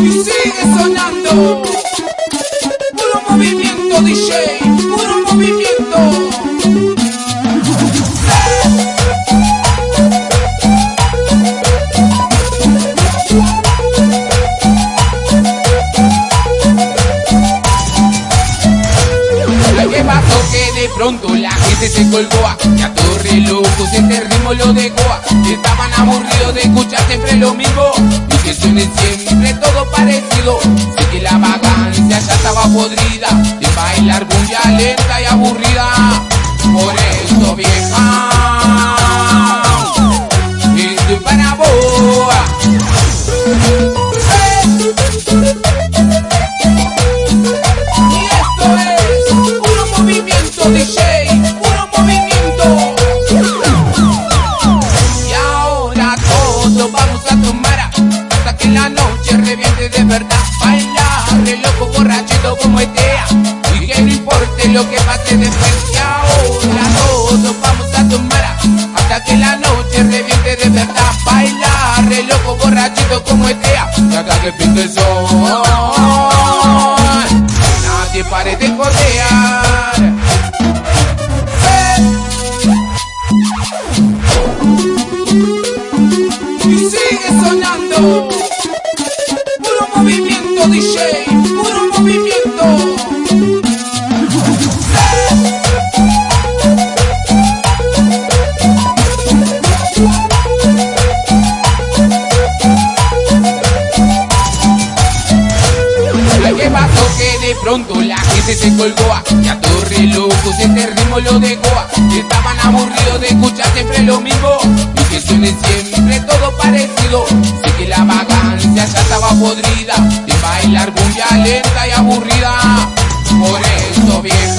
Y sigue sonando. Puro movimiento DJ, pasó que de pronto la gente se colgó. A Y a todo re locos este ritmo lo dejó a Estaban aburridos de escuchar siempre lo mismo. Y que suene siempre todo parecido. Sé que la vagancia ya estaba podrida lo que pase después. Y ahora todos vamos a tomar hasta que la noche reviente de verdad. Bailar de loco borrachito como Etea y hasta que pinte el sol. Nadie pare de jodear. Y sigue sonando. Puro movimiento DJ, pronto la gente se colgó. A Y a todo re locos este ritmo lo dejó. A Estaban aburridos de escuchar siempre lo mismo. Y que suene siempre todo parecido. Sé que la vagancia ya estaba podrida. De bailar bulla lenta y aburrida. Por eso vieja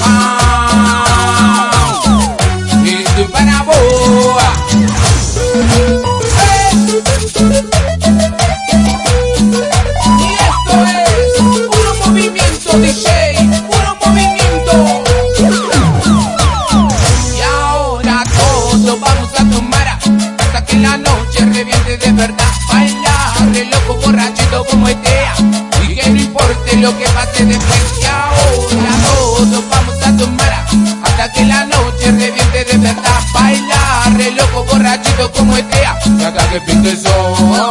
noche reviente de verdad. Bailar de loco borrachito como Etea y que no importe lo que pase después. Y ahora todos vamos a tomar hasta que la noche reviente de verdad. Bailar de loco borrachito como Etea y hasta que pinte sol.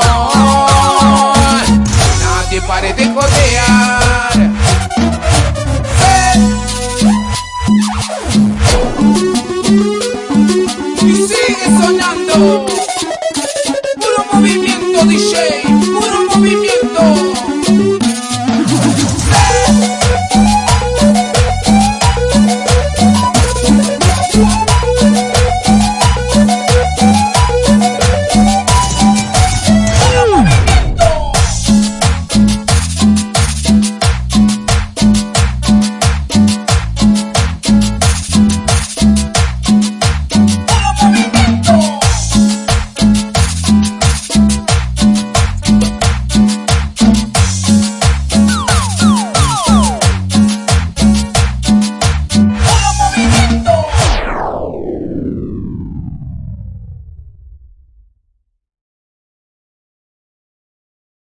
Nadie pare de jodear. Y sigue sonando. Movimiento DJ,